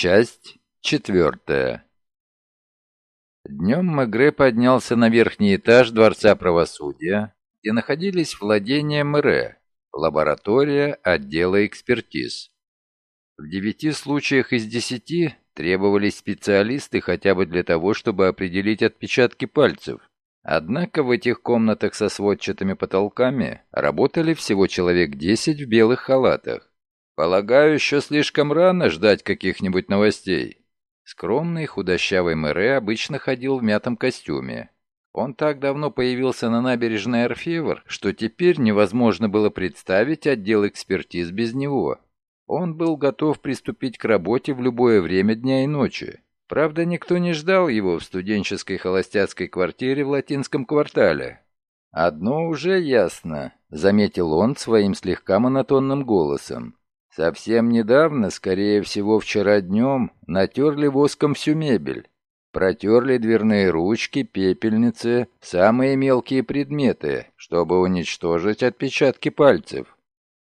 Часть четвертая. Днем Мегре поднялся на верхний этаж Дворца правосудия, где находились владения Мэре, лаборатория отдела экспертиз. В девяти случаях из десяти требовались специалисты хотя бы для того, чтобы определить отпечатки пальцев. Однако в этих комнатах со сводчатыми потолками работали всего человек десять в белых халатах. Полагаю, еще слишком рано ждать каких-нибудь новостей. Скромный худощавый мэре обычно ходил в мятом костюме. Он так давно появился на набережной Орфевр, что теперь невозможно было представить отдел экспертиз без него. Он был готов приступить к работе в любое время дня и ночи. Правда, никто не ждал его в студенческой холостяцкой квартире в латинском квартале. «Одно уже ясно», — заметил он своим слегка монотонным голосом. Совсем недавно, скорее всего вчера днем, натерли воском всю мебель. Протерли дверные ручки, пепельницы, самые мелкие предметы, чтобы уничтожить отпечатки пальцев.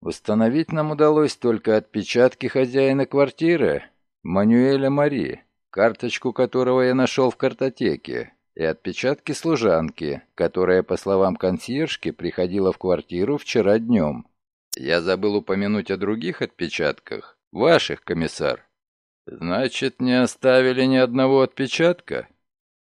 Установить нам удалось только отпечатки хозяина квартиры, Мануэля Мари, карточку которого я нашел в картотеке, и отпечатки служанки, которая, по словам консьержки, приходила в квартиру вчера днем. Я забыл упомянуть о других отпечатках. Ваших, комиссар. Значит, не оставили ни одного отпечатка?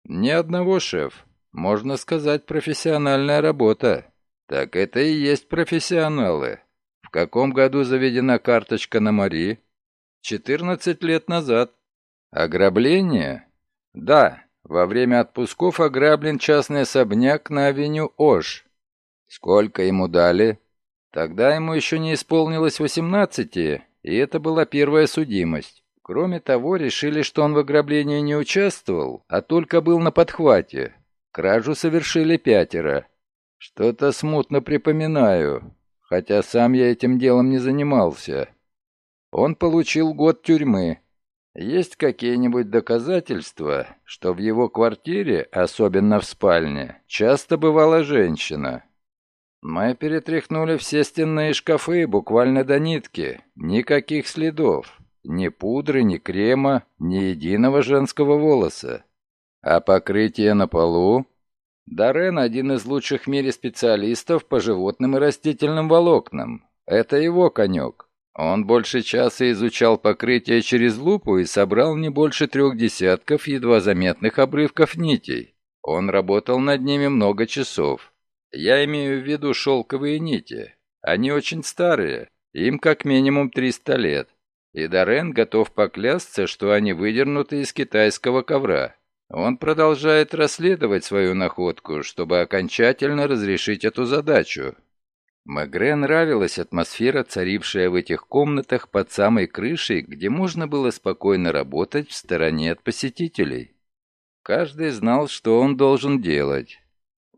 Ни одного, шеф. Можно сказать, профессиональная работа. Так это и есть профессионалы. В каком году заведена карточка на Мари? 14 лет назад. Ограбление? Да, во время отпусков ограблен частный особняк на авеню Ош. Сколько ему дали? Тогда ему еще не исполнилось 18, и это была первая судимость. Кроме того, решили, что он в ограблении не участвовал, а только был на подхвате. Кражу совершили пятеро. Что-то смутно припоминаю, хотя сам я этим делом не занимался. Он получил год тюрьмы. Есть какие-нибудь доказательства, что в его квартире, особенно в спальне, часто бывала женщина? Мы перетряхнули все стенные шкафы буквально до нитки. Никаких следов. Ни пудры, ни крема, ни единого женского волоса. А покрытие на полу? Дарен один из лучших в мире специалистов по животным и растительным волокнам. Это его конек. Он больше часа изучал покрытие через лупу и собрал не больше трех десятков едва заметных обрывков нитей. Он работал над ними много часов. Я имею в виду шелковые нити. Они очень старые, им как минимум 300 лет. И Дорен готов поклясться, что они выдернуты из китайского ковра. Он продолжает расследовать свою находку, чтобы окончательно разрешить эту задачу. Мегре нравилась атмосфера, царившая в этих комнатах под самой крышей, где можно было спокойно работать в стороне от посетителей. Каждый знал, что он должен делать.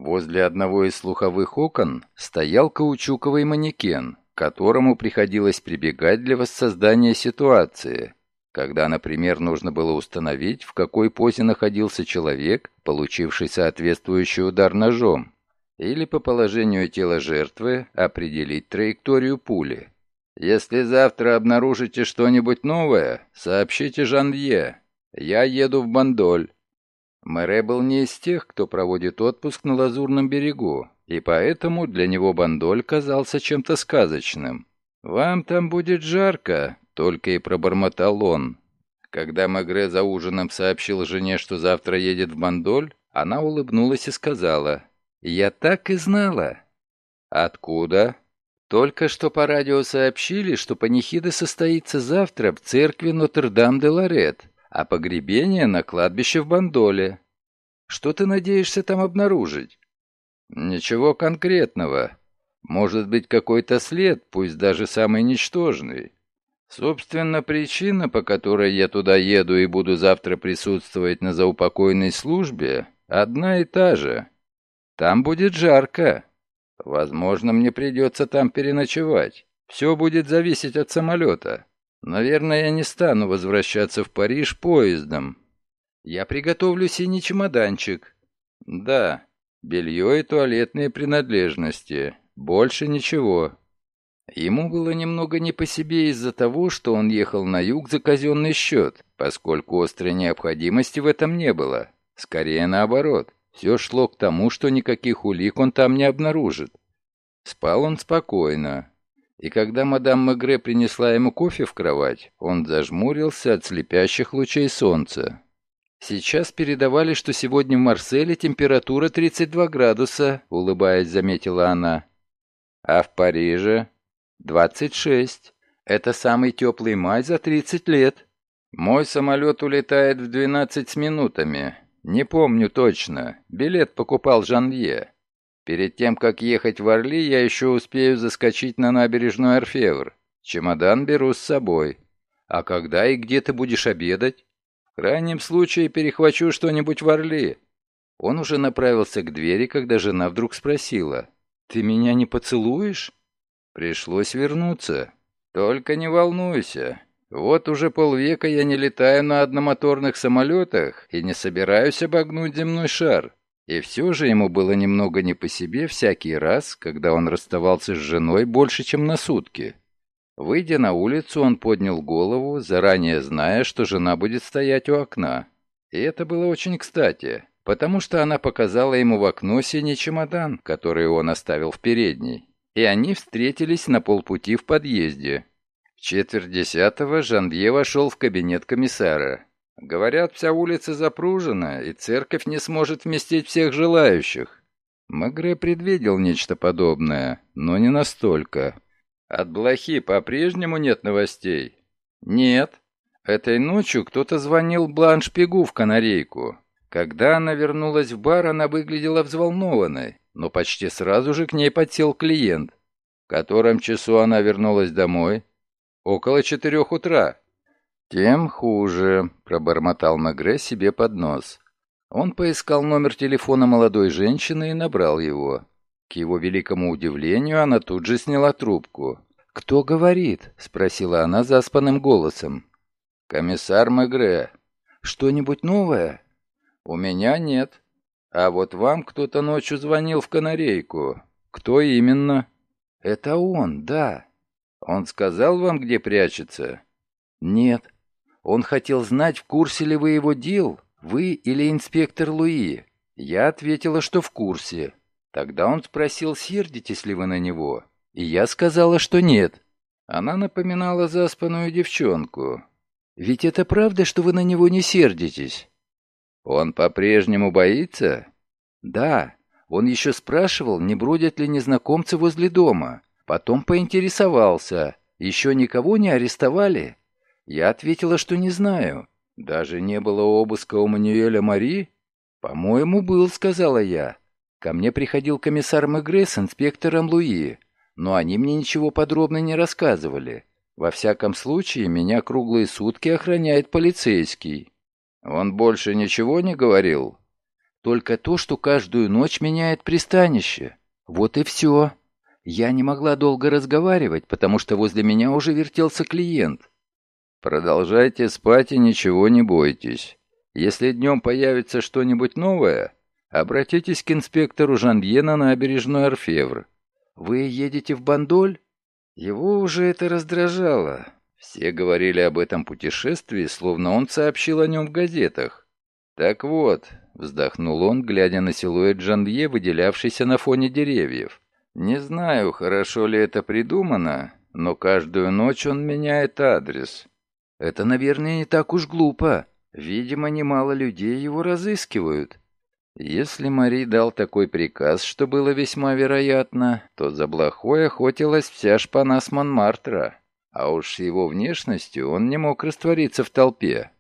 Возле одного из слуховых окон стоял каучуковый манекен, которому приходилось прибегать для воссоздания ситуации, когда, например, нужно было установить, в какой позе находился человек, получивший соответствующий удар ножом, или по положению тела жертвы определить траекторию пули. «Если завтра обнаружите что-нибудь новое, сообщите Жанвье. Я еду в Бандоль. Мэре был не из тех, кто проводит отпуск на Лазурном берегу, и поэтому для него Бандоль казался чем-то сказочным. «Вам там будет жарко», — только и пробормотал он. Когда Мегре за ужином сообщил жене, что завтра едет в Бандоль, она улыбнулась и сказала, «Я так и знала». «Откуда?» «Только что по радио сообщили, что панихида состоится завтра в церкви Нотр-Дам-де-Лорет а погребение на кладбище в Бандоле. Что ты надеешься там обнаружить? Ничего конкретного. Может быть, какой-то след, пусть даже самый ничтожный. Собственно, причина, по которой я туда еду и буду завтра присутствовать на заупокойной службе, одна и та же. Там будет жарко. Возможно, мне придется там переночевать. Все будет зависеть от самолета. Наверное, я не стану возвращаться в Париж поездом. Я приготовлю синий чемоданчик. Да, белье и туалетные принадлежности. Больше ничего. Ему было немного не по себе из-за того, что он ехал на юг за казенный счет, поскольку острой необходимости в этом не было. Скорее наоборот, все шло к тому, что никаких улик он там не обнаружит. Спал он спокойно, и когда мадам Мегре принесла ему кофе в кровать, он зажмурился от слепящих лучей солнца. «Сейчас передавали, что сегодня в Марселе температура 32 градуса», — улыбаясь, заметила она. «А в Париже?» «26. Это самый теплый май за 30 лет». «Мой самолет улетает в 12 с минутами. Не помню точно. Билет покупал Жанвье. Перед тем, как ехать в Орли, я еще успею заскочить на набережную Орфевр. Чемодан беру с собой. А когда и где ты будешь обедать? В крайнем случае перехвачу что-нибудь в Орли. Он уже направился к двери, когда жена вдруг спросила. «Ты меня не поцелуешь?» Пришлось вернуться. «Только не волнуйся. Вот уже полвека я не летаю на одномоторных самолетах и не собираюсь обогнуть земной шар. И все же ему было немного не по себе всякий раз, когда он расставался с женой больше, чем на сутки. Выйдя на улицу, он поднял голову, заранее зная, что жена будет стоять у окна. И это было очень кстати, потому что она показала ему в окно синий чемодан, который он оставил в передней. И они встретились на полпути в подъезде. В четверть десятого Жанвье вошел в кабинет комиссара. Говорят, вся улица запружена, и церковь не сможет вместить всех желающих. Магре предвидел нечто подобное, но не настолько. От Блохи по-прежнему нет новостей? Нет. Этой ночью кто-то звонил Бланш Пегу в канарейку. Когда она вернулась в бар, она выглядела взволнованной, но почти сразу же к ней подсел клиент. В котором часу она вернулась домой? Около четырех утра. «Тем хуже», — пробормотал Мегре себе под нос. Он поискал номер телефона молодой женщины и набрал его. К его великому удивлению, она тут же сняла трубку. «Кто говорит?» — спросила она заспанным голосом. «Комиссар Мегре. Что-нибудь новое?» «У меня нет. А вот вам кто-то ночью звонил в канарейку. Кто именно?» «Это он, да». «Он сказал вам, где прячется?» «Нет. Он хотел знать, в курсе ли вы его дел, вы или инспектор Луи. Я ответила, что в курсе. Тогда он спросил, сердитесь ли вы на него. И я сказала, что нет. Она напоминала заспанную девчонку. «Ведь это правда, что вы на него не сердитесь?» «Он по-прежнему боится?» «Да. Он еще спрашивал, не бродят ли незнакомцы возле дома. Потом поинтересовался. Еще никого не арестовали?» Я ответила, что не знаю. Даже не было обыска у Мануэля Мари? По-моему, был, сказала я. Ко мне приходил комиссар Мегре с инспектором Луи, но они мне ничего подробно не рассказывали. Во всяком случае, меня круглые сутки охраняет полицейский. Он больше ничего не говорил? Только то, что каждую ночь меняет пристанище. Вот и все. Я не могла долго разговаривать, потому что возле меня уже вертелся клиент. Продолжайте спать и ничего не бойтесь. Если днем появится что-нибудь новое, обратитесь к инспектору Жанбье на набережную Орфевр. Вы едете в Бандоль? Его уже это раздражало. Все говорили об этом путешествии, словно он сообщил о нем в газетах. «Так вот», — вздохнул он, глядя на силуэт Жанвье, выделявшийся на фоне деревьев. «Не знаю, хорошо ли это придумано, но каждую ночь он меняет адрес. Это, наверное, не так уж глупо. Видимо, немало людей его разыскивают. Если Мари дал такой приказ, что было весьма вероятно, то за Блохой охотилась вся шпана с Монмартра. А уж с его внешностью он не мог раствориться в толпе.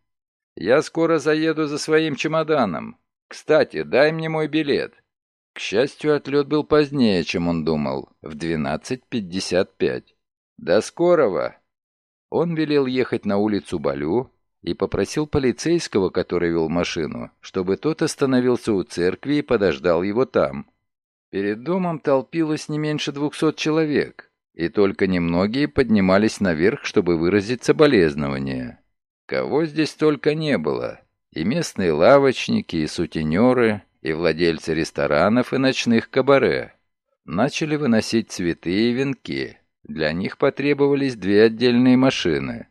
«Я скоро заеду за своим чемоданом. Кстати, дай мне мой билет». К счастью, отлет был позднее, чем он думал, в 12.55. «До скорого!» Он велел ехать на улицу Балю и попросил полицейского, который вел машину, чтобы тот остановился у церкви и подождал его там. Перед домом толпилось не меньше двухсот человек, и только немногие поднимались наверх, чтобы выразить соболезнования. Кого здесь только не было. И местные лавочники, и сутенеры, и владельцы ресторанов и ночных кабаре. Начали выносить цветы и венки. Для них потребовались две отдельные машины.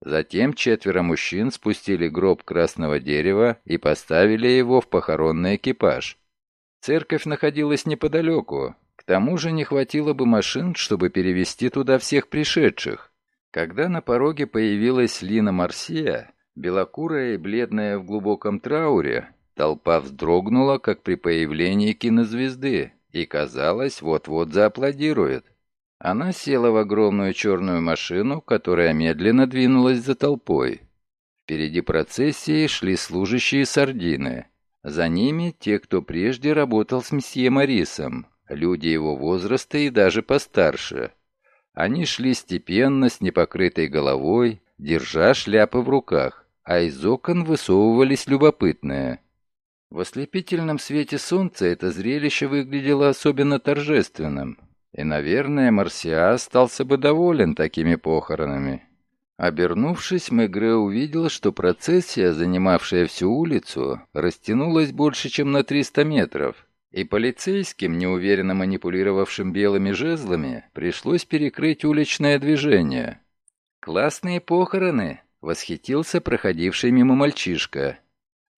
Затем четверо мужчин спустили гроб красного дерева и поставили его в похоронный экипаж. Церковь находилась неподалеку, к тому же не хватило бы машин, чтобы перевести туда всех пришедших. Когда на пороге появилась Лина Марсия, белокурая и бледная в глубоком трауре, толпа вздрогнула, как при появлении кинозвезды, и, казалось, вот-вот зааплодирует. Она села в огромную черную машину, которая медленно двинулась за толпой. Впереди процессии шли служащие сардины. За ними те, кто прежде работал с месье Марисом, люди его возраста и даже постарше. Они шли степенно, с непокрытой головой, держа шляпы в руках, а из окон высовывались любопытные. В ослепительном свете солнца это зрелище выглядело особенно торжественным. И, наверное, Марсиа остался бы доволен такими похоронами. Обернувшись, Мегре увидел, что процессия, занимавшая всю улицу, растянулась больше, чем на 300 метров, и полицейским, неуверенно манипулировавшим белыми жезлами, пришлось перекрыть уличное движение. «Классные похороны!» — восхитился проходивший мимо мальчишка.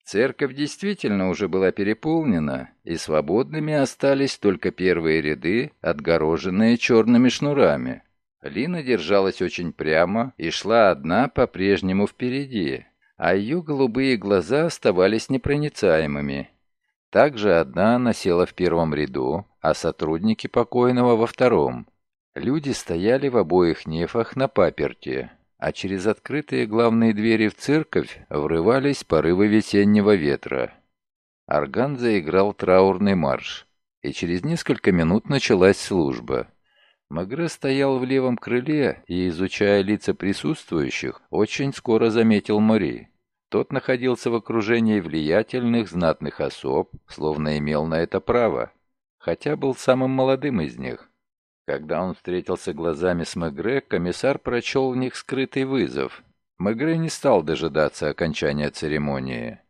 Церковь действительно уже была переполнена, и свободными остались только первые ряды, отгороженные черными шнурами. Лина держалась очень прямо и шла одна по-прежнему впереди, а ее голубые глаза оставались непроницаемыми. Также одна она села в первом ряду, а сотрудники покойного во втором. Люди стояли в обоих нефах на паперте, а через открытые главные двери в церковь врывались порывы весеннего ветра. Орган заиграл траурный марш, и через несколько минут началась служба. Магре стоял в левом крыле и, изучая лица присутствующих, очень скоро заметил Мори. Тот находился в окружении влиятельных, знатных особ, словно имел на это право, хотя был самым молодым из них. Когда он встретился глазами с Мегре, комиссар прочел в них скрытый вызов. Мегре не стал дожидаться окончания церемонии.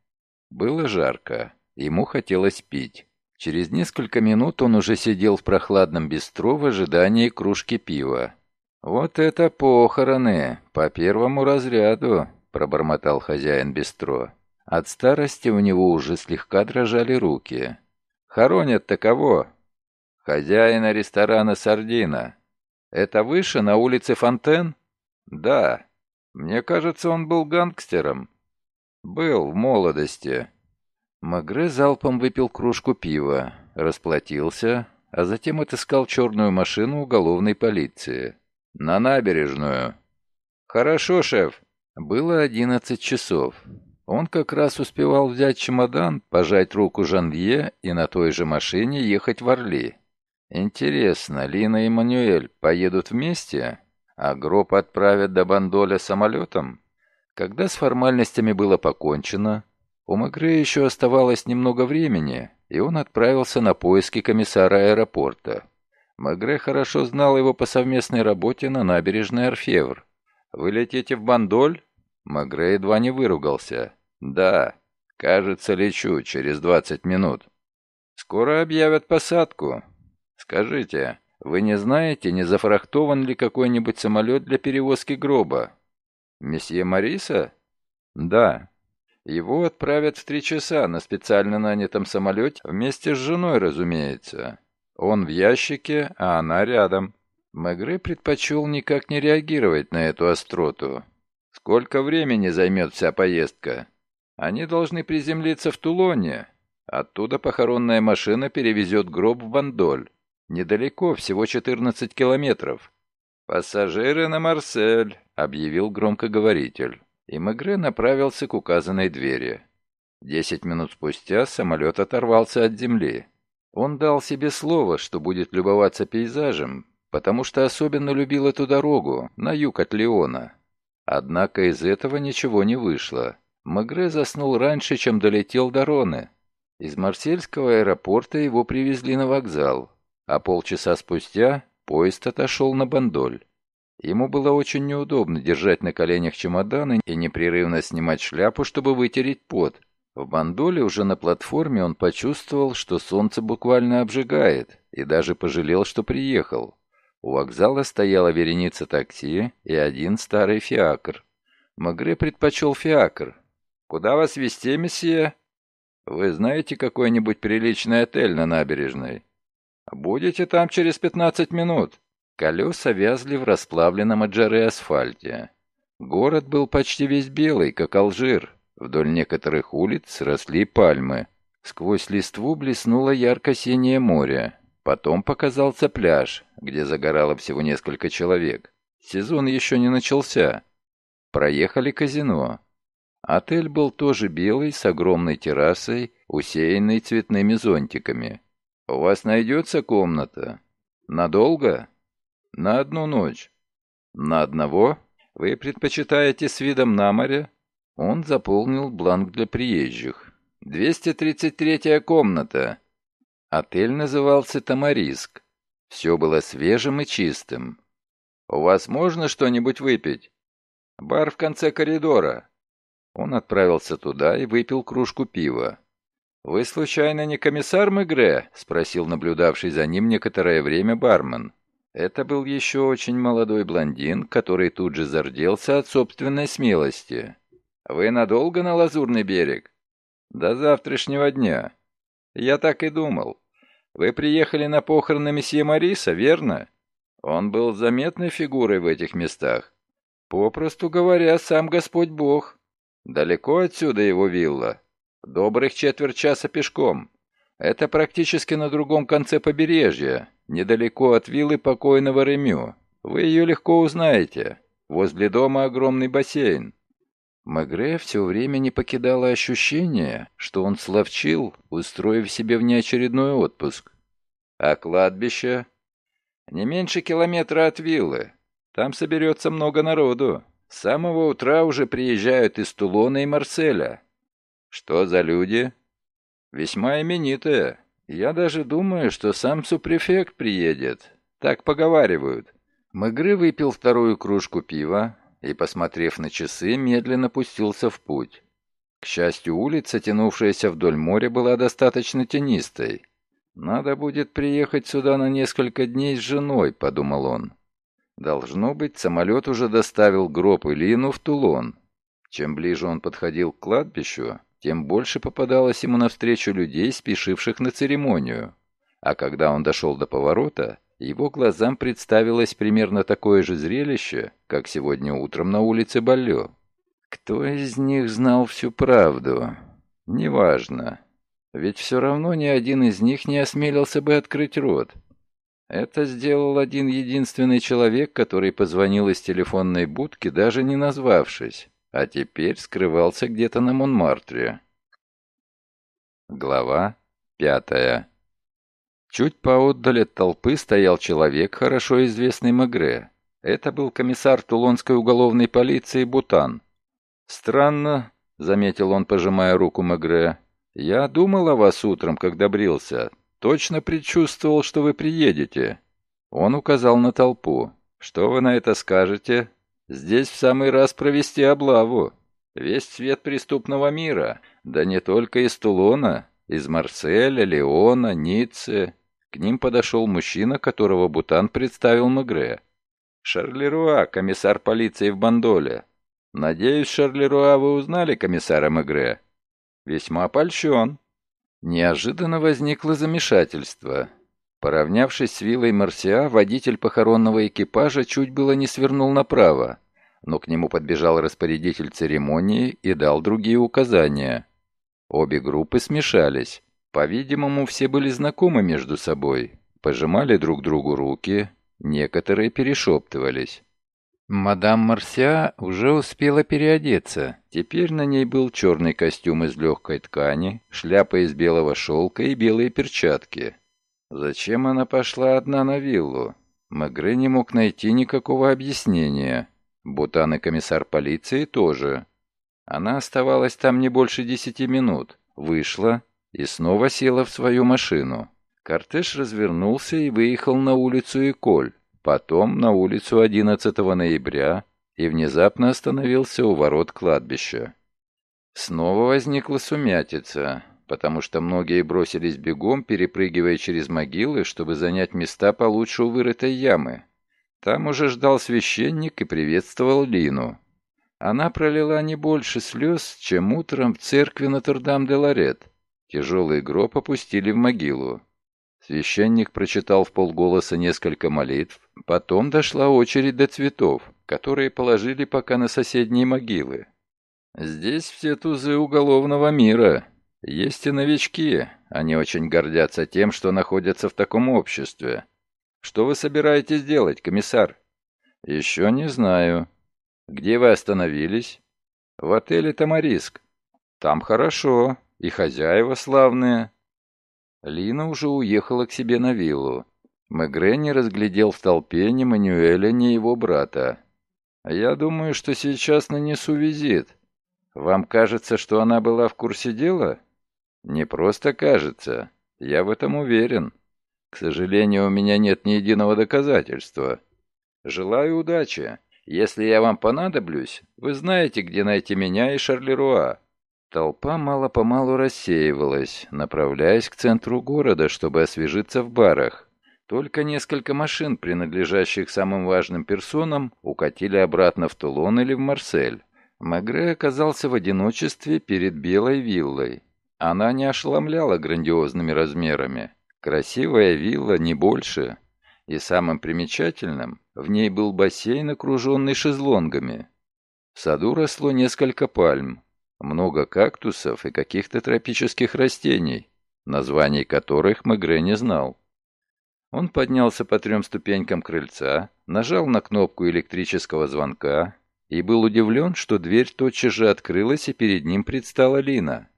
Было жарко, ему хотелось пить. Через несколько минут он уже сидел в прохладном бистро в ожидании кружки пива. «Вот это похороны! По первому разряду!» — пробормотал хозяин бистро. От старости у него уже слегка дрожали руки. «Хоронят-то кого?» «Хозяина ресторана «Сардина». Это выше, на улице Фонтен?» «Да. Мне кажется, он был гангстером». «Был в молодости». Магре залпом выпил кружку пива, расплатился, а затем отыскал черную машину уголовной полиции. «На набережную». «Хорошо, шеф». Было одиннадцать часов. Он как раз успевал взять чемодан, пожать руку Жанвье и на той же машине ехать в Орли. Интересно, Лина и Мануэль поедут вместе, а гроб отправят до Бандоля самолетом? Когда с формальностями было покончено, у Мегре еще оставалось немного времени, и он отправился на поиски комиссара аэропорта. Мегре хорошо знал его по совместной работе на набережной Орфевр. «Вы летите в Бандоль?» Мегре едва не выругался. «Да, кажется, лечу через 20 минут». «Скоро объявят посадку. «Скажите, вы не знаете, не зафрахтован ли какой-нибудь самолет для перевозки гроба?» «Месье Мариса?» «Да. Его отправят в три часа на специально нанятом самолете вместе с женой, разумеется. Он в ящике, а она рядом». Мегре предпочел никак не реагировать на эту остроту. «Сколько времени займет вся поездка?» «Они должны приземлиться в Тулоне. Оттуда похоронная машина перевезет гроб в Бандоль. Недалеко, всего 14 километров. «Пассажиры на Марсель», — объявил громкоговоритель. И Мегре направился к указанной двери. Десять минут спустя самолет оторвался от земли. Он дал себе слово, что будет любоваться пейзажем, потому что особенно любил эту дорогу, на юг от Леона. Однако из этого ничего не вышло. Мегре заснул раньше, чем долетел до Роны. Из Марсельского аэропорта его привезли на вокзал а полчаса спустя поезд отошел на Бандоль. Ему было очень неудобно держать на коленях чемоданы и непрерывно снимать шляпу, чтобы вытереть пот. В Бандоле уже на платформе он почувствовал, что солнце буквально обжигает, и даже пожалел, что приехал. У вокзала стояла вереница такси и один старый фиакр. Магре предпочел фиакр. «Куда вас везти, месье?» «Вы знаете какой-нибудь приличный отель на набережной?» «Будете там через пятнадцать минут». Колеса вязли в расплавленном от жары асфальте. Город был почти весь белый, как Алжир. Вдоль некоторых улиц росли пальмы. Сквозь листву блеснуло ярко-синее море. Потом показался пляж, где загорало всего несколько человек. Сезон еще не начался. Проехали казино. Отель был тоже белый, с огромной террасой, усеянной цветными зонтиками. «У вас найдется комната? Надолго?» «На одну ночь». «На одного? Вы предпочитаете с видом на море?» Он заполнил бланк для приезжих. «233-я комната». Отель назывался «Тамариск». Все было свежим и чистым. «У вас можно что-нибудь выпить?» «Бар в конце коридора». Он отправился туда и выпил кружку пива. «Вы, случайно, не комиссар Мегре?» — спросил наблюдавший за ним некоторое время бармен. Это был еще очень молодой блондин, который тут же зарделся от собственной смелости. «Вы надолго на Лазурный берег?» «До завтрашнего дня». «Я так и думал. Вы приехали на похороны месье Мариса, верно? Он был заметной фигурой в этих местах. Попросту говоря, сам Господь Бог. Далеко отсюда его вилла. Добрых четверть часа пешком. Это практически на другом конце побережья, недалеко от виллы покойного Ремю. Вы ее легко узнаете. Возле дома огромный бассейн. Мегре все время не покидало ощущение, что он словчил, устроив себе внеочередной отпуск. А кладбище? Не меньше километра от виллы. Там соберется много народу. С самого утра уже приезжают из Тулона и Марселя. Что за люди? Весьма именитые. Я даже думаю, что сам супрефект приедет. Так поговаривают. Мегры выпил вторую кружку пива, и, посмотрев на часы, медленно пустился в путь. К счастью, улица, тянувшаяся вдоль моря, была достаточно тенистой. «Надо будет приехать сюда на несколько дней с женой», — подумал он. Должно быть, самолет уже доставил гроб и Лину в Тулон. Чем ближе он подходил к кладбищу, тем больше попадалось ему навстречу людей, спешивших на церемонию. А когда он дошел до поворота, его глазам представилось примерно такое же зрелище, как сегодня утром на улице Баллё. Кто из них знал всю правду? Неважно. Ведь все равно ни один из них не осмелился бы открыть рот. Это сделал один единственный человек, который позвонил из телефонной будки, даже не назвавшись, а теперь скрывался где-то на Монмартре. Глава пятая Чуть поотдаль от толпы стоял человек, хорошо известный Мегре. Это был комиссар Тулонской уголовной полиции Бутан. «Странно», — заметил он, пожимая руку Мегре. «Я думал о вас утром, когда брился. Точно предчувствовал, что вы приедете». Он указал на толпу. «Что вы на это скажете? Здесь в самый раз провести облаву. Весь цвет преступного мира. Да не только из Тулона, из Марселя, Леона, Ниццы. К ним подошел мужчина, которого Бутан представил Мегре. «Шарлеруа, комиссар полиции в Бандоле. Надеюсь, Шарлеруа, вы узнали комиссара Мегре?» «Весьма польщен». Неожиданно возникло замешательство. Поравнявшись с виллой Марсиа, водитель похоронного экипажа чуть было не свернул направо, но к нему подбежал распорядитель церемонии и дал другие указания. Обе группы смешались. По-видимому, все были знакомы между собой, пожимали друг другу руки, некоторые перешептывались. Мадам Марсиа уже успела переодеться. Теперь на ней был черный костюм из легкой ткани, шляпа из белого шелка и белые перчатки. Зачем она пошла одна на виллу? Мегре не мог найти никакого объяснения. Бутан и комиссар полиции тоже. Она оставалась там не больше десяти минут. Вышла, и снова села в свою машину. Кортеж развернулся и выехал на улицу Эколь, потом на улицу 11 ноября и внезапно остановился у ворот кладбища. Снова возникла сумятица, потому что многие бросились бегом, перепрыгивая через могилы, чтобы занять места получше у вырытой ямы. Там уже ждал священник и приветствовал Лину. Она пролила не больше слез, чем утром в церкви Нотр-Дам-де-Лорет. Тяжелый гроб опустили в могилу. Священник прочитал в полголоса несколько молитв, потом дошла очередь до цветов, которые положили пока на соседние могилы. Здесь все тузы уголовного мира. Есть и новички, они очень гордятся тем, что находятся в таком обществе. Что вы собираетесь делать, комиссар? Еще не знаю. Где вы остановились? В отеле Тамариск. Там хорошо, и хозяева славные. Лина уже уехала к себе на виллу. Мегре не разглядел в толпе ни Мануэля, ни его брата. «Я думаю, что сейчас нанесу визит. Вам кажется, что она была в курсе дела?» «Не просто кажется. Я в этом уверен. К сожалению, у меня нет ни единого доказательства. Желаю удачи. Если я вам понадоблюсь, вы знаете, где найти меня и Шарлеруа». Толпа мало-помалу рассеивалась, направляясь к центру города, чтобы освежиться в барах. Только несколько машин, принадлежащих самым важным персонам, укатили обратно в Тулон или в Марсель. Магре оказался в одиночестве перед белой виллой. Она не ошеломляла грандиозными размерами. Красивая вилла, не больше. И самым примечательным, в ней был бассейн, окруженный шезлонгами. В саду росло несколько пальм, много кактусов и каких-то тропических растений, названий которых Мегре не знал. Он поднялся по трем ступенькам крыльца, нажал на кнопку электрического звонка и был удивлен, что дверь тотчас же открылась, и перед ним предстала Лина.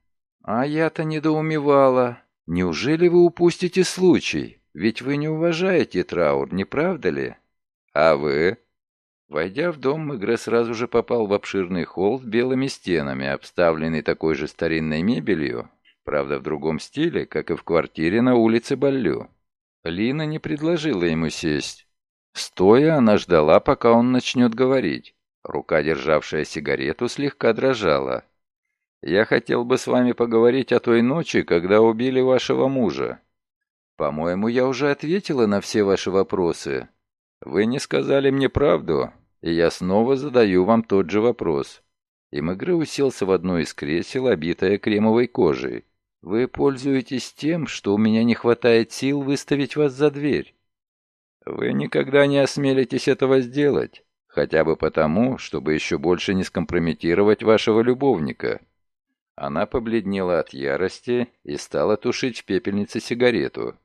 «А я-то недоумевала», Неужели вы упустите случай? Ведь вы не уважаете траур, не правда ли? А вы? Войдя в дом, Мегре сразу же попал в обширный холл с белыми стенами, обставленный такой же старинной мебелью, правда в другом стиле, как и в квартире на улице Баллю. Лина не предложила ему сесть. Стоя, она ждала, пока он начнет говорить. Рука, державшая сигарету, слегка дрожала. Я хотел бы с вами поговорить о той ночи, когда убили вашего мужа. По-моему, я уже ответила на все ваши вопросы. Вы не сказали мне правду, и я снова задаю вам тот же вопрос». И Мегре уселся в одно из кресел, обитое кремовой кожей. «Вы пользуетесь тем, что у меня не хватает сил выставить вас за дверь. Вы никогда не осмелитесь этого сделать, хотя бы потому, чтобы еще больше не скомпрометировать вашего любовника. Она побледнела от ярости и стала тушить в пепельнице сигарету.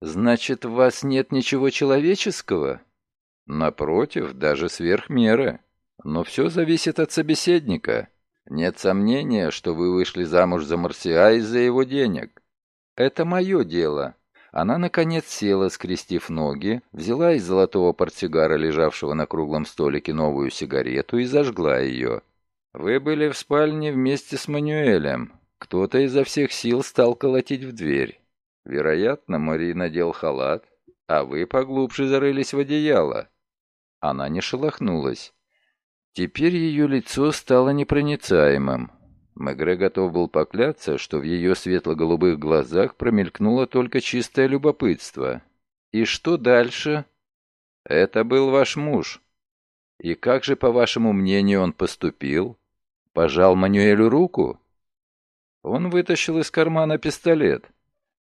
«Значит, в вас нет ничего человеческого?» «Напротив, даже сверх меры. Но все зависит от собеседника. Нет сомнения, что вы вышли замуж за Марсиа из-за его денег. Это мое дело». Она, наконец, села, скрестив ноги, взяла из золотого портсигара, лежавшего на круглом столике, новую сигарету и зажгла ее. «Вы были в спальне вместе с Мануэлем. Кто-то изо всех сил стал колотить в дверь. Вероятно, Мари надел халат, а вы поглубже зарылись в одеяло». Она не шелохнулась. Теперь ее лицо стало непроницаемым. Мегре готов был покляться, что в ее светло-голубых глазах промелькнуло только чистое любопытство. «И что дальше?» «Это был ваш муж. И как же, по вашему мнению, он поступил?» Пожал Мануэлю руку. Он вытащил из кармана пистолет.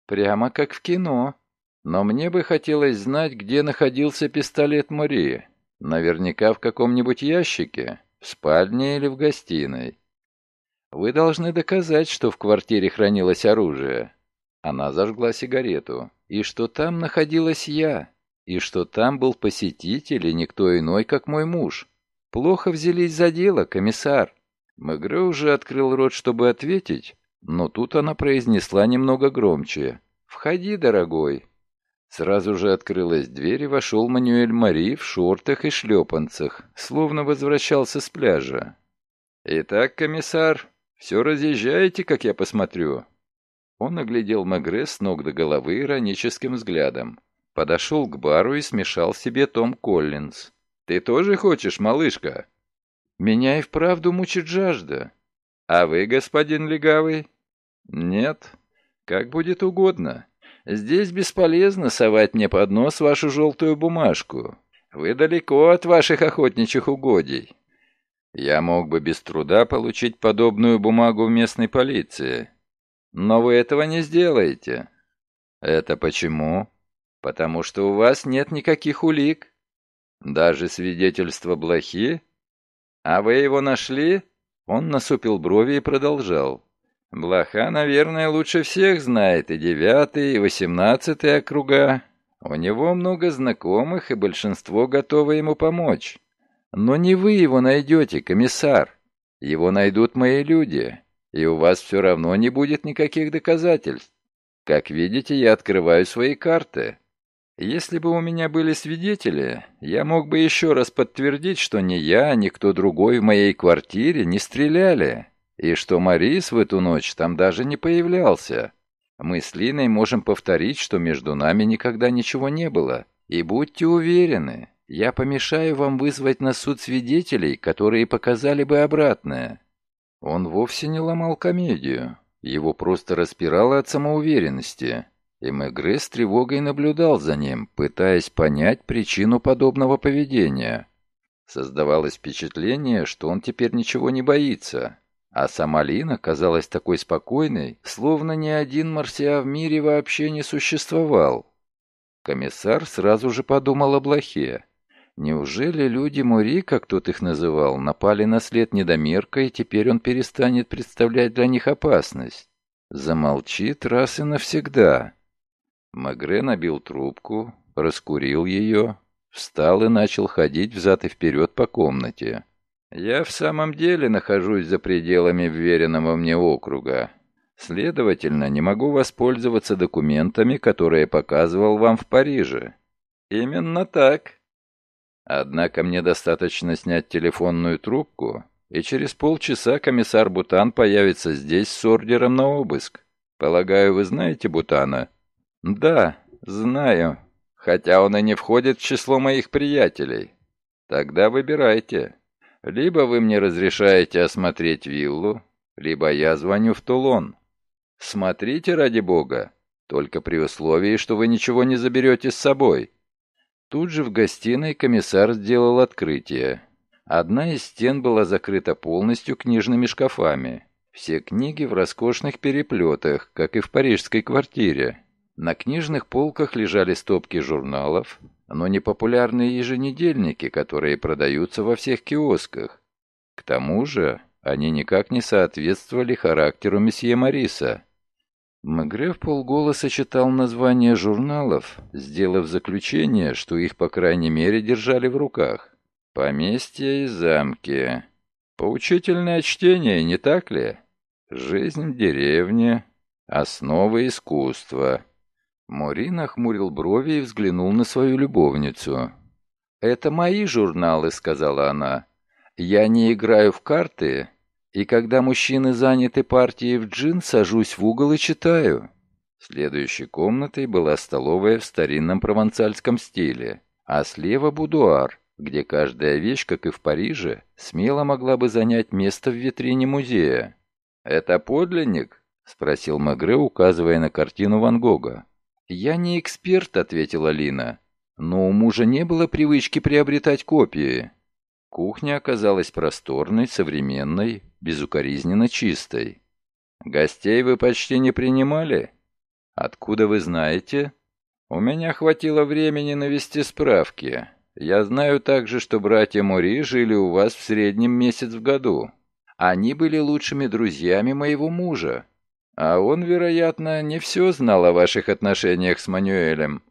Прямо как в кино. Но мне бы хотелось знать, где находился пистолет Мори. Наверняка в каком-нибудь ящике, в спальне или в гостиной. Вы должны доказать, что в квартире хранилось оружие. Она зажгла сигарету. И что там находилась я. И что там был посетитель и никто иной, как мой муж. Плохо взялись за дело, комиссар. Мегре уже открыл рот, чтобы ответить, но тут она произнесла немного громче. «Входи, дорогой». Сразу же открылась дверь и вошел Мануэль Мари в шортах и шлепанцах, словно возвращался с пляжа. «Итак, комиссар, все разъезжаете, как я посмотрю?» Он оглядел Мегре с ног до головы ироническим взглядом. Подошел к бару и смешал себе Том Коллинз. «Ты тоже хочешь, малышка?» Меня и вправду мучит жажда. А вы, господин Легавый? Нет. Как будет угодно. Здесь бесполезно совать мне под нос вашу желтую бумажку. Вы далеко от ваших охотничьих угодий. Я мог бы без труда получить подобную бумагу в местной полиции. Но вы этого не сделаете. Это почему? Потому что у вас нет никаких улик. Даже свидетельство блохи? А вы его нашли? Он насупил брови и продолжал. Блоха, наверное, лучше всех знает и девятый, и восемнадцатый округа. У него много знакомых, и большинство готовы ему помочь. Но не вы его найдете, комиссар. Его найдут мои люди, и у вас все равно не будет никаких доказательств. Как видите, я открываю свои карты. Если бы у меня были свидетели, я мог бы еще раз подтвердить, что ни я, ни кто другой в моей квартире не стреляли, и что Марис в эту ночь там даже не появлялся. Мы с Линой можем повторить, что между нами никогда ничего не было. И будьте уверены, я помешаю вам вызвать на суд свидетелей, которые показали бы обратное». Он вовсе не ломал комедию. Его просто распирало от самоуверенности. И Мегре с тревогой наблюдал за ним, пытаясь понять причину подобного поведения. Создавалось впечатление, что он теперь ничего не боится. А сама Лина казалась такой спокойной, словно ни один марсиа в мире вообще не существовал. Комиссар сразу же подумал о блохе. Неужели люди Мури, как тот их называл, напали на след недомерка, и теперь он перестанет представлять для них опасность? Замолчит раз и навсегда. Магре набил трубку, раскурил ее, встал и начал ходить взад и вперед по комнате. «Я в самом деле нахожусь за пределами вверенного мне округа. Следовательно, не могу воспользоваться документами, которые показывал вам в Париже». «Именно так», Однако мне достаточно снять телефонную трубку, и через полчаса комиссар Бутан появится здесь с ордером на обыск. Полагаю, вы знаете Бутана? Да, знаю, хотя он и не входит в число моих приятелей. Тогда выбирайте. Либо вы мне разрешаете осмотреть виллу, либо я звоню в Тулон. Смотрите, ради бога, только при условии, что вы ничего не заберете с собой. Тут же в гостиной комиссар сделал открытие. Одна из стен была закрыта полностью книжными шкафами. Все книги в роскошных переплетах, как и в парижской квартире. На книжных полках лежали стопки журналов, но не популярные еженедельники, которые продаются во всех киосках. К тому же они никак не соответствовали характеру месье Мариса. Мегре в полголоса читал названия журналов, сделав заключение, что их, по крайней мере, держали в руках. «Поместья и замки». Поучительное чтение, не так ли? «Жизнь в деревне», «Основы искусства». Мори нахмурил брови и взглянул на свою любовницу. «Это мои журналы», — сказала она. «Я не играю в карты, и когда мужчины заняты партией в джин, сажусь в угол и читаю. Следующей комнатой была столовая в старинном провансальском стиле, а слева будуар, где каждая вещь, как и в Париже, смело могла бы занять место в витрине музея. «Это подлинник?» — спросил Магре, указывая на картину Ван Гога. «Я не эксперт», — ответила Лина. «Но у мужа не было привычки приобретать копии». Кухня оказалась просторной, современной, безукоризненно чистой. «Гостей вы почти не принимали? Откуда вы знаете?» «У меня хватило времени навести справки. Я знаю также, что братья Мури жили у вас в среднем месяц в году. Они были лучшими друзьями моего мужа. А он, вероятно, не все знал о ваших отношениях с Мануэлем.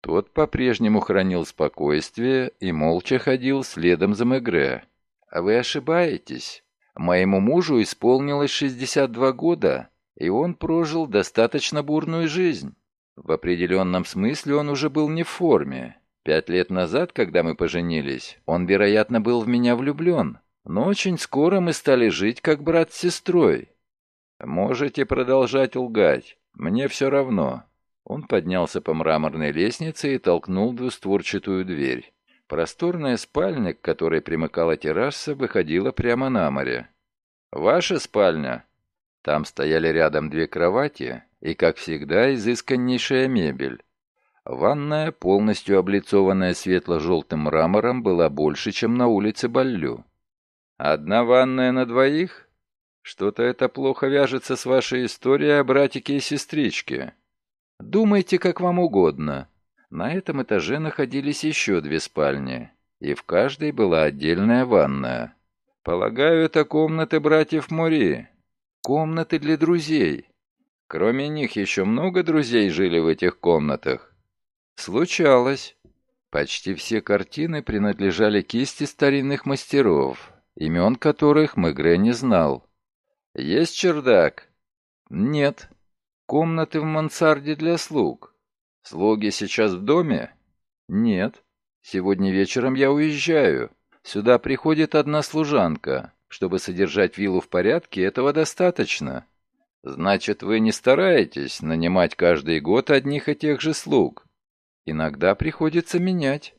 Тот по-прежнему хранил спокойствие и молча ходил следом за Мегре. «А вы ошибаетесь. Моему мужу исполнилось 62 года, и он прожил достаточно бурную жизнь. В определенном смысле он уже был не в форме. Пять лет назад, когда мы поженились, он, вероятно, был в меня влюблен. Но очень скоро мы стали жить как брат с сестрой. Можете продолжать лгать. Мне все равно. Он поднялся по мраморной лестнице и толкнул двустворчатую дверь. Просторная спальня, к которой примыкала терраса, выходила прямо на море. «Ваша спальня?» Там стояли рядом две кровати и, как всегда, изысканнейшая мебель. Ванная, полностью облицованная светло-желтым мрамором, была больше, чем на улице Баллю. «Одна ванная на двоих? Что-то это плохо вяжется с вашей историей о братике и сестричке. Думайте, как вам угодно. На этом этаже находились еще две спальни, и в каждой была отдельная ванная. Полагаю, это комнаты братьев Мори. Комнаты для друзей. Кроме них еще много друзей жили в этих комнатах. Случалось. Почти все картины принадлежали кисти старинных мастеров, имен которых Мегре не знал. Есть чердак? Нет. Комнаты в мансарде для слуг. Слуги сейчас в доме? Нет. Сегодня вечером я уезжаю. Сюда приходит одна служанка. Чтобы содержать виллу в порядке, этого достаточно. Значит, вы не стараетесь нанимать каждый год одних и тех же слуг. Иногда приходится менять.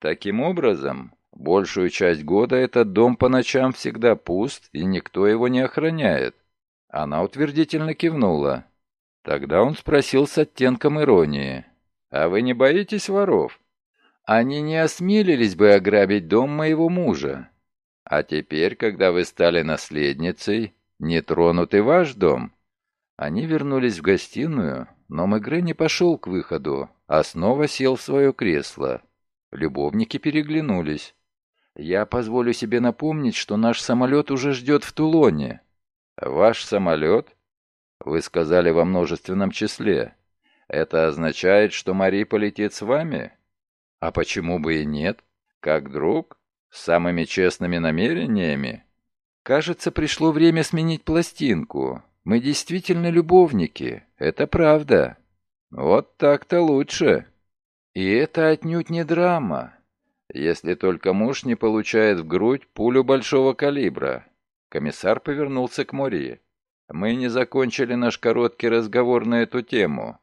Таким образом, большую часть года этот дом по ночам всегда пуст, и никто его не охраняет. Она утвердительно кивнула. Тогда он спросил с оттенком иронии. «А вы не боитесь воров?» Они не осмелились бы ограбить дом моего мужа. А теперь, когда вы стали наследницей, не тронут и ваш дом. Они вернулись в гостиную, но Мегре не пошел к выходу, а снова сел в свое кресло. Любовники переглянулись. «Я позволю себе напомнить, что наш самолет уже ждет в Тулоне». «Ваш самолет?» «Вы сказали во множественном числе. Это означает, что Мари полетит с вами?» А почему бы и нет? Как друг? С самыми честными намерениями? Кажется, пришло время сменить пластинку. Мы действительно любовники. Это правда. Вот так-то лучше. И это отнюдь не драма. Если только муж не получает в грудь пулю большого калибра. Комиссар повернулся к Мори. Мы не закончили наш короткий разговор на эту тему.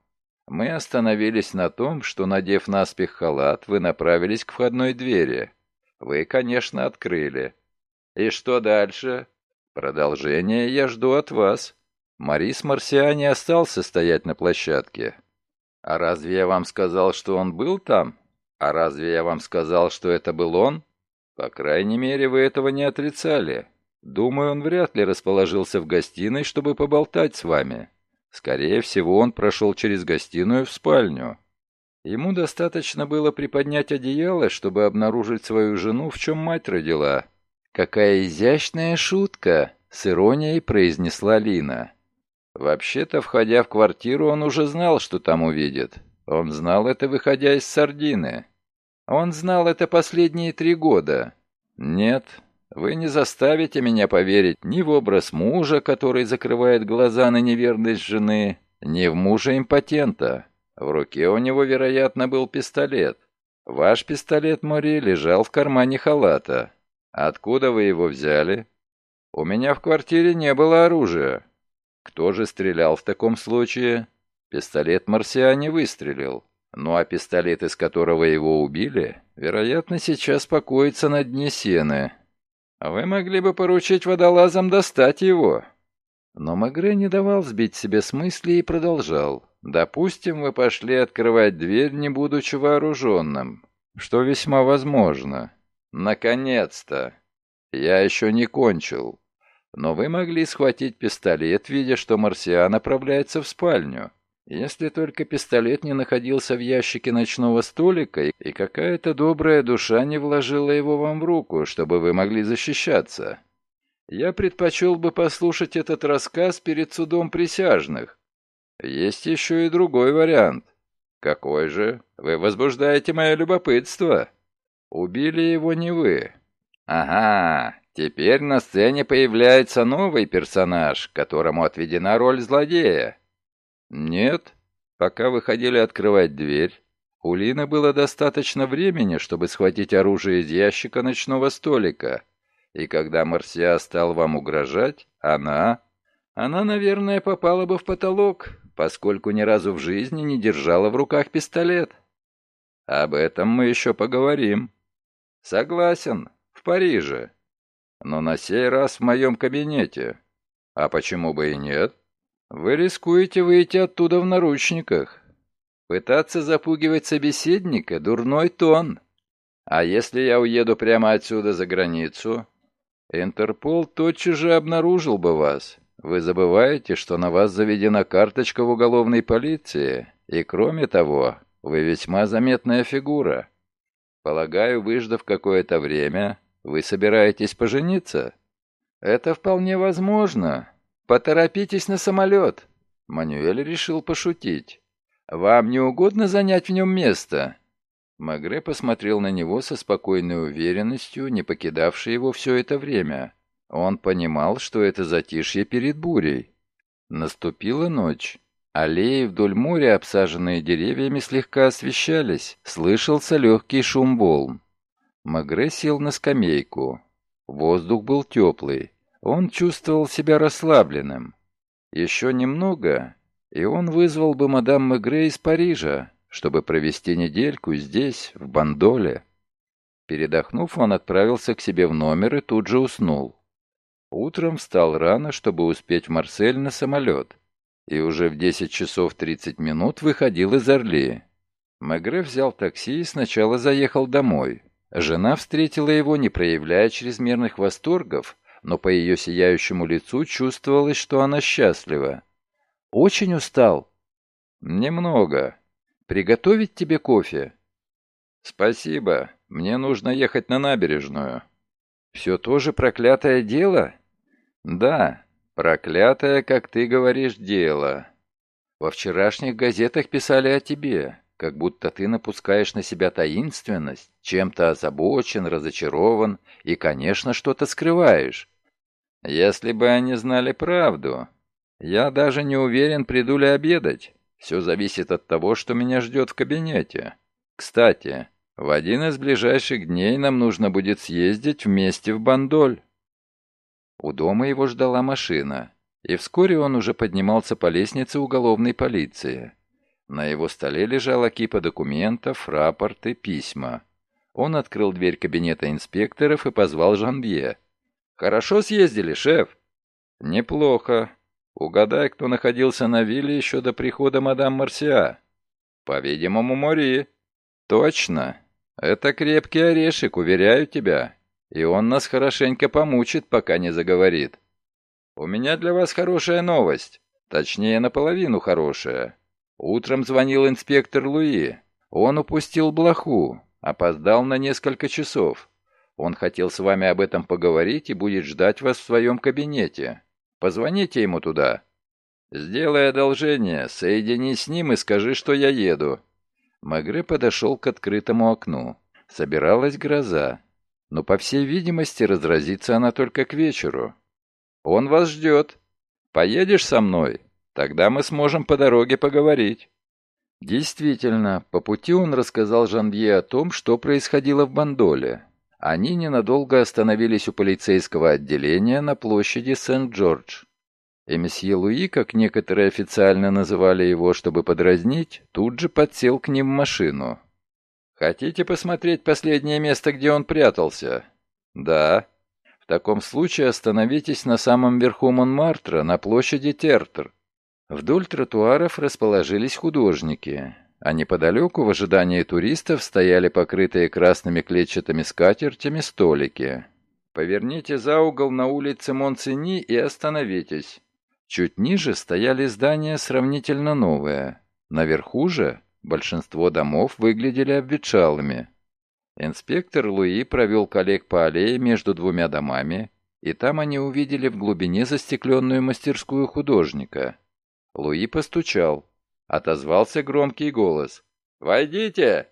Мы остановились на том, что, надев наспех халат, вы направились к входной двери. Вы, конечно, открыли. И что дальше? Продолжение я жду от вас. Марис Марсиани остался стоять на площадке. А разве я вам сказал, что он был там? А разве я вам сказал, что это был он? По крайней мере, вы этого не отрицали. Думаю, он вряд ли расположился в гостиной, чтобы поболтать с вами. Скорее всего, он прошел через гостиную в спальню. Ему достаточно было приподнять одеяло, чтобы обнаружить свою жену, в чем мать родила. «Какая изящная шутка!» — с иронией произнесла Лина. Вообще-то, входя в квартиру, он уже знал, что там увидит. Он знал это, выходя из сардины. Он знал это последние три года. Нет, вы не заставите меня поверить ни в образ мужа, который закрывает глаза на неверность жены, ни в мужа импотента. В руке у него, вероятно, был пистолет. Ваш пистолет, Мори, лежал в кармане халата. Откуда вы его взяли? У меня в квартире не было оружия. Кто же стрелял в таком случае? Пистолет Марсиане выстрелил. Ну а пистолет, из которого его убили, вероятно, сейчас покоится на дне сены, а вы могли бы поручить водолазам достать его». Но Магре не давал сбить себе с мысли и продолжал. «Допустим, вы пошли открывать дверь, не будучи вооруженным, что весьма возможно. Наконец-то! Я еще не кончил. Но вы могли схватить пистолет, видя, что марсиан направляется в спальню. Если только пистолет не находился в ящике ночного столика, и какая-то добрая душа не вложила его вам в руку, чтобы вы могли защищаться. Я предпочел бы послушать этот рассказ перед судом присяжных. Есть еще и другой вариант. Какой же? Вы возбуждаете мое любопытство. Убили его не вы. Ага, теперь на сцене появляется новый персонаж, которому отведена роль злодея. «Нет. Пока выходили открывать дверь, у Лины было достаточно времени, чтобы схватить оружие из ящика ночного столика. И когда Марсиа стал вам угрожать, она... Она, наверное, попала бы в потолок, поскольку ни разу в жизни не держала в руках пистолет. Об этом мы еще поговорим. Согласен, в Париже. Но на сей раз в моем кабинете. А почему бы и нет? Вы рискуете выйти оттуда в наручниках. Пытаться запугивать собеседника — дурной тон. А если я уеду прямо отсюда за границу? Интерпол тотчас же обнаружил бы вас. Вы забываете, что на вас заведена карточка в уголовной полиции, и кроме того, вы весьма заметная фигура. Полагаю, выждав какое-то время, вы собираетесь пожениться? Это вполне возможно. Поторопитесь на самолет. Мануэль решил пошутить. Вам не угодно занять в нем место? Магре посмотрел на него со спокойной уверенностью, не покидавшей его все это время. Он понимал, что это затишье перед бурей. Наступила ночь. Аллеи вдоль моря, обсаженные деревьями, слегка освещались. Слышался легкий шум волн. Магре сел на скамейку. Воздух был теплый. Он чувствовал себя расслабленным. Еще немного, и он вызвал бы мадам Мегре из Парижа, чтобы провести недельку здесь, в Бандоле. Передохнув, он отправился к себе в номер и тут же уснул. Утром встал рано, чтобы успеть в Марсель на самолет, и уже в 10 часов 30 минут выходил из Орли. Мегре взял такси и сначала заехал домой. Жена встретила его, не проявляя чрезмерных восторгов, но по ее сияющему лицу чувствовалось, что она счастлива. «Очень устал?» «Немного. Приготовить тебе кофе?» «Спасибо. Мне нужно ехать на набережную». «Все то же проклятое дело?» «Да, проклятое, как ты говоришь, дело. Во вчерашних газетах писали о тебе, как будто ты напускаешь на себя таинственность, чем-то озабочен, разочарован и, конечно, что-то скрываешь. Если бы они знали правду, я даже не уверен, приду ли обедать. Все зависит от того, что меня ждет в кабинете. Кстати, в один из ближайших дней нам нужно будет съездить вместе в Бандоль. У дома его ждала машина, и вскоре он уже поднимался по лестнице уголовной полиции. На его столе лежала кипа документов, рапорты, письма. Он открыл дверь кабинета инспекторов и позвал Жанбье. «Хорошо съездили, шеф?» «Неплохо. Угадай, кто находился на вилле еще до прихода мадам Марсиа. По-видимому, Мори. Точно. Это крепкий орешек, уверяю тебя. И он нас хорошенько помучит, пока не заговорит. У меня для вас хорошая новость. Точнее, наполовину хорошая. Утром звонил инспектор Луи. Он упустил блоху, опоздал на несколько часов. Он хотел с вами об этом поговорить и будет ждать вас в своем кабинете. Позвоните ему туда. Сделай одолжение, соединись с ним и скажи, что я еду». Магре подошел к открытому окну. Собиралась гроза, но, по всей видимости, разразится она только к вечеру. «Он вас ждет. Поедешь со мной? Тогда мы сможем по дороге поговорить». Действительно, по пути он рассказал Жанбье о том, что происходило в Бандоле. Они ненадолго остановились у полицейского отделения на площади Сент-Джордж. И месье Луи, как некоторые официально называли его, чтобы подразнить, тут же подсел к ним машину. «Хотите посмотреть последнее место, где он прятался?» «Да». «В таком случае остановитесь на самом верху Монмартра, на площади Тертер». Вдоль тротуаров расположились художники а неподалеку в ожидании туристов стояли покрытые красными клетчатыми скатертями столики. Поверните за угол на улице Монцини и остановитесь. Чуть ниже стояли здания сравнительно новые. Наверху же большинство домов выглядели обветшалыми. Инспектор Луи провел коллег по аллее между двумя домами, и там они увидели в глубине застекленную мастерскую художника. Луи постучал. Отозвался громкий голос. «Войдите!»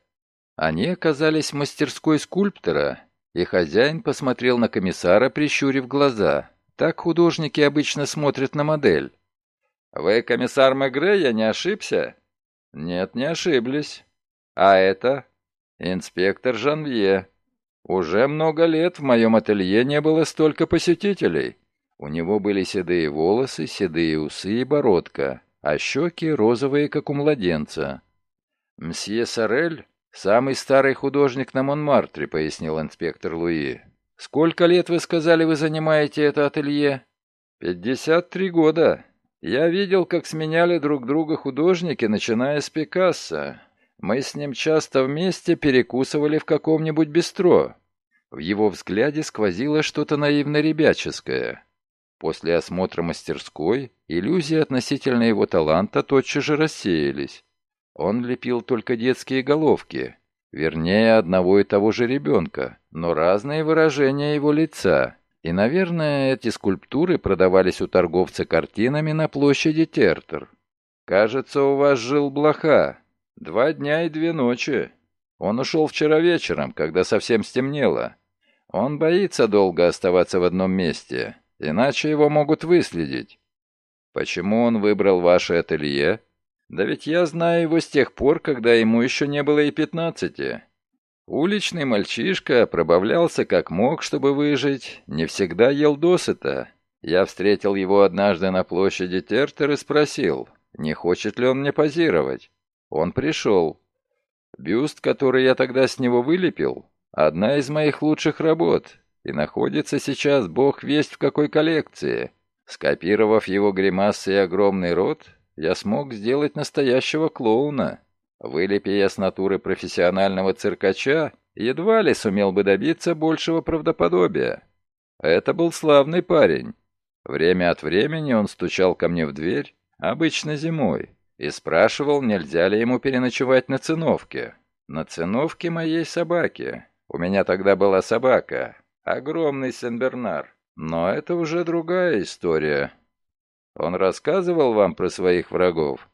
Они оказались в мастерской скульптора, и хозяин посмотрел на комиссара, прищурив глаза. Так художники обычно смотрят на модель. «Вы комиссар Мегре, я не ошибся?» «Нет, не ошиблись. А это?» «Инспектор Жанвье. Уже много лет в моем ателье не было столько посетителей. У него были седые волосы, седые усы и бородка а щеки розовые, как у младенца. «Мсье Сорель — самый старый художник на Монмартре», — пояснил инспектор Луи. «Сколько лет, вы сказали, вы занимаете это ателье?» «Пятьдесят три года. Я видел, как сменяли друг друга художники, начиная с Пикассо. Мы с ним часто вместе перекусывали в каком-нибудь бистро. В его взгляде сквозило что-то наивно-ребяческое. После осмотра мастерской иллюзии относительно его таланта тотчас же рассеялись. Он лепил только детские головки, вернее, одного и того же ребенка, но разные выражения его лица. И, наверное, эти скульптуры продавались у торговца картинами на площади Тертер. «Кажется, у вас жил блоха. Два дня и две ночи. Он ушел вчера вечером, когда совсем стемнело. Он боится долго оставаться в одном месте, иначе его могут выследить. Почему он выбрал ваше ателье? Да ведь я знаю его с тех пор, когда ему еще не было и пятнадцати. Уличный мальчишка пробавлялся как мог, чтобы выжить, не всегда ел досыта. Я встретил его однажды на площади Тертер и спросил, не хочет ли он мне позировать. Он пришел. Бюст, который я тогда с него вылепил, Одна из моих лучших работ, и находится сейчас бог весть в какой коллекции. Скопировав его гримасы и огромный рот, я смог сделать настоящего клоуна. Вылепи я с натуры профессионального циркача, едва ли сумел бы добиться большего правдоподобия. Это был славный парень. Время от времени он стучал ко мне в дверь, обычно зимой, и спрашивал, нельзя ли ему переночевать на циновке. На циновке моей собаки. У меня тогда была собака, огромный Сен-Бернар. Но это уже другая история. Он рассказывал вам про своих врагов?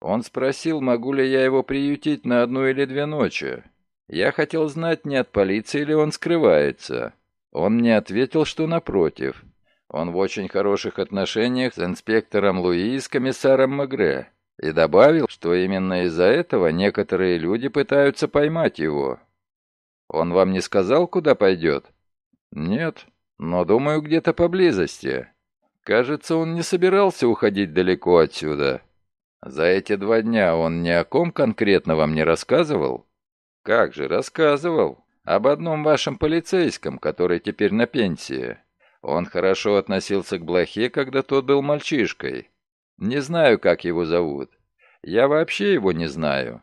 Он спросил, могу ли я его приютить на одну или две ночи. Я хотел знать, не от полиции ли он скрывается. Он мне ответил, что напротив. Он в очень хороших отношениях с инспектором Луи и с комиссаром Мегре. И добавил, что именно из-за этого некоторые люди пытаются поймать его. Он вам не сказал, куда пойдет? Нет, но думаю, где-то поблизости. Кажется, он не собирался уходить далеко отсюда. За эти два дня он ни о ком конкретно вам не рассказывал? Как же, рассказывал. Об одном вашем полицейском, который теперь на пенсии. Он хорошо относился к Блохе, когда тот был мальчишкой. Не знаю, как его зовут. Я вообще его не знаю.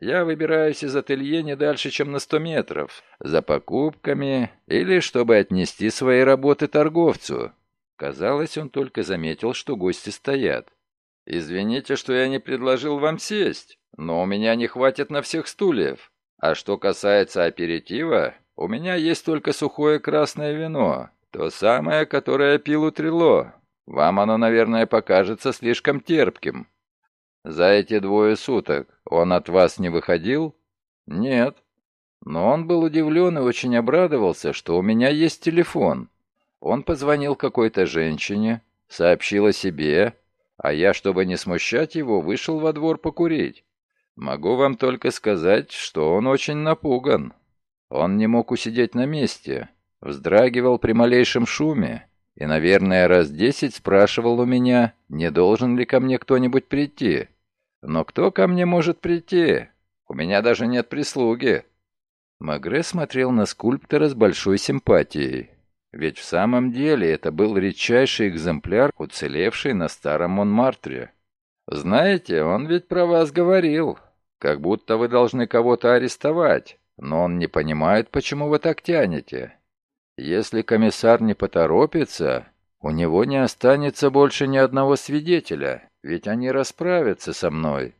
Я выбираюсь из ателье не дальше, чем на сто метров, за покупками или чтобы отнести свои работы торговцу. Казалось, он только заметил, что гости стоят. «Извините, что я не предложил вам сесть, но у меня не хватит на всех стульев. А что касается аперитива, у меня есть только сухое красное вино, то самое, которое пил у Трило. Вам оно, наверное, покажется слишком терпким». «За эти двое суток он от вас не выходил?» «Нет». Но он был удивлен и очень обрадовался, что у меня есть телефон. Он позвонил какой-то женщине, сообщил о себе, а я, чтобы не смущать его, вышел во двор покурить. Могу вам только сказать, что он очень напуган. Он не мог усидеть на месте, вздрагивал при малейшем шуме и, наверное, раз десять спрашивал у меня, не должен ли ко мне кто-нибудь прийти. Но кто ко мне может прийти? У меня даже нет прислуги». Магре смотрел на скульптора с большой симпатией. Ведь в самом деле это был редчайший экземпляр, уцелевший на старом Монмартре. «Знаете, он ведь про вас говорил, как будто вы должны кого-то арестовать, но он не понимает, почему вы так тянете. Если комиссар не поторопится, у него не останется больше ни одного свидетеля, ведь они расправятся со мной.